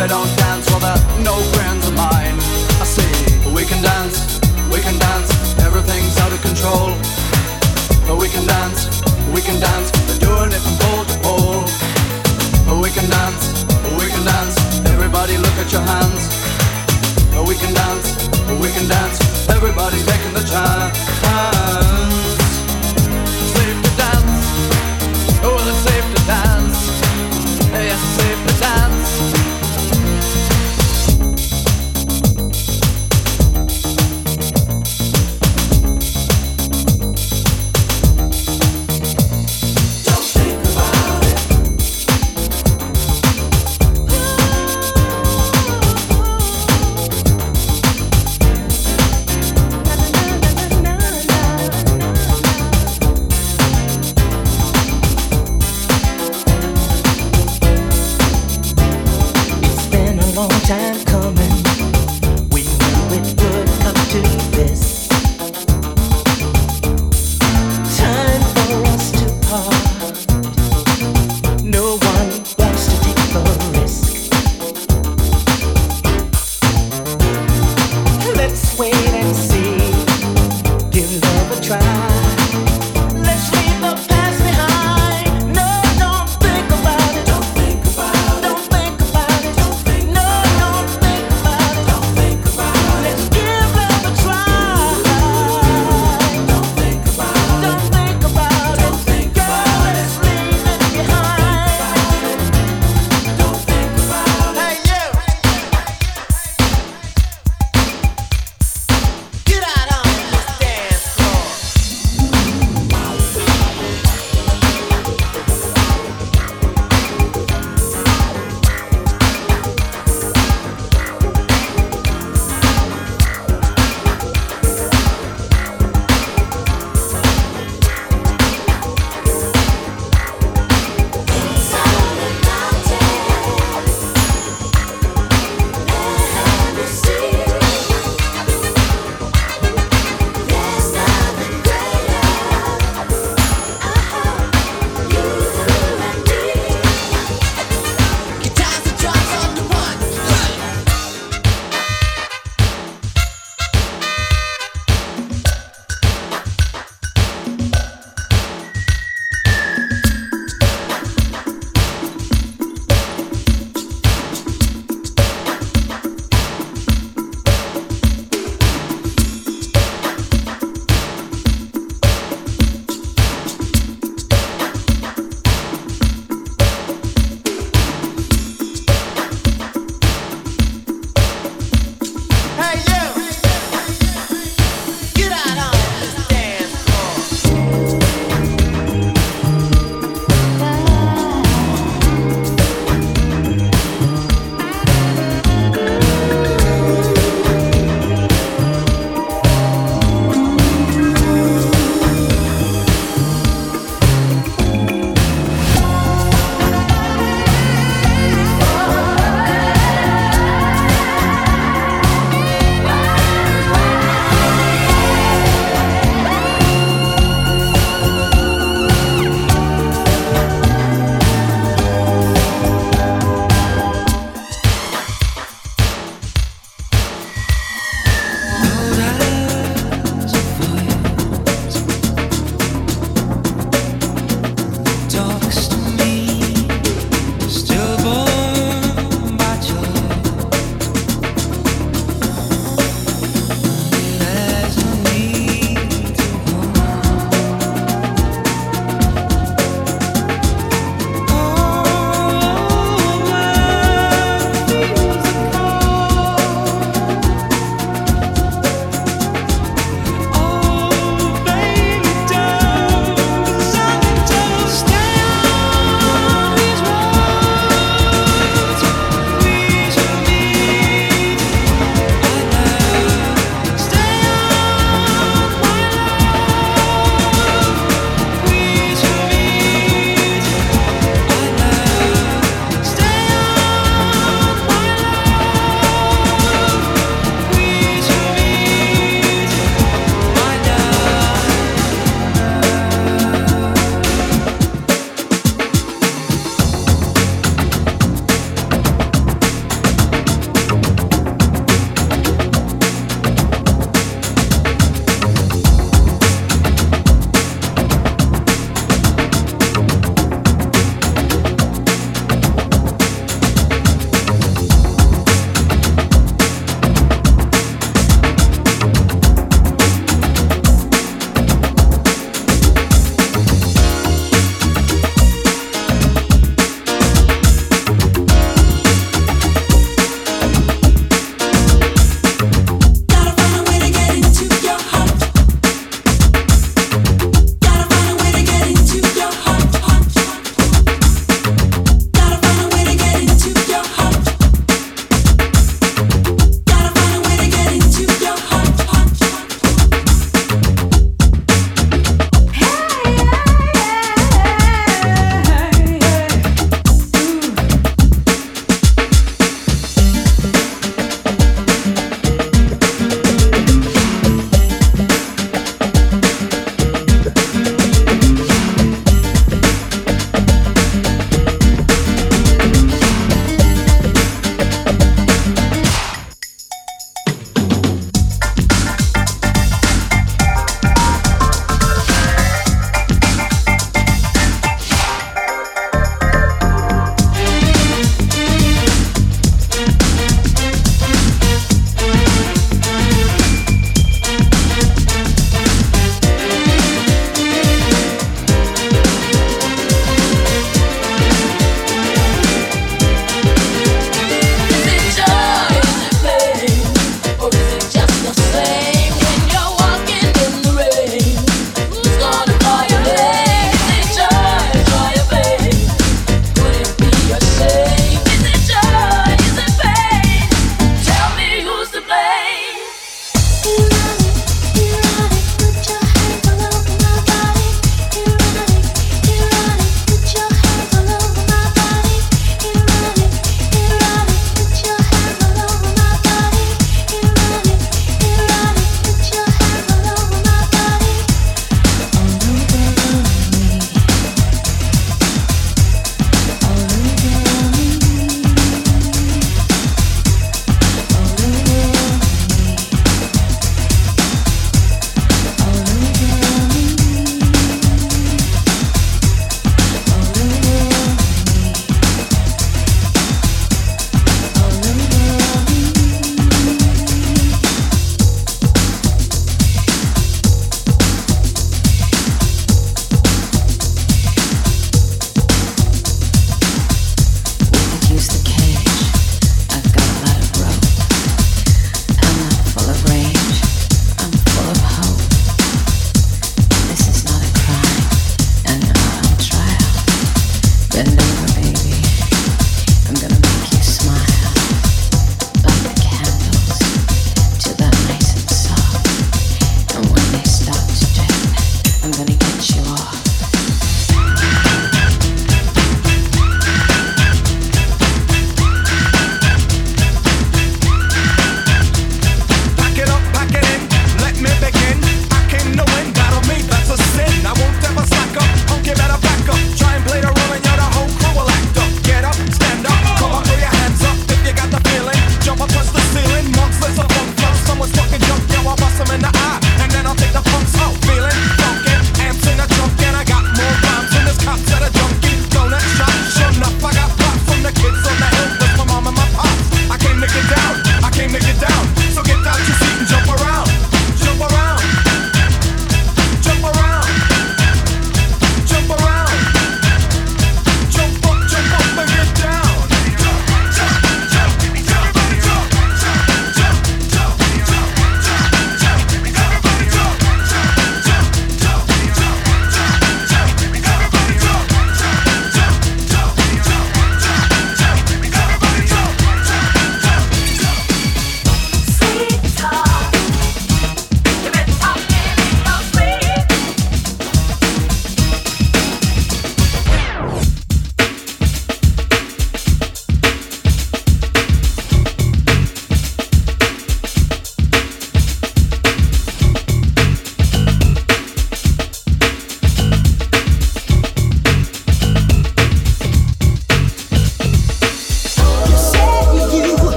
they don't dance, well, they're no friends of mine. I see, we can dance, we can dance, everything's out of control. We can dance, we can dance, they're doing it from pole to pole. We can dance, we can dance, everybody look at your hands. We can dance, we can dance, everybody taking the chance. long time coming.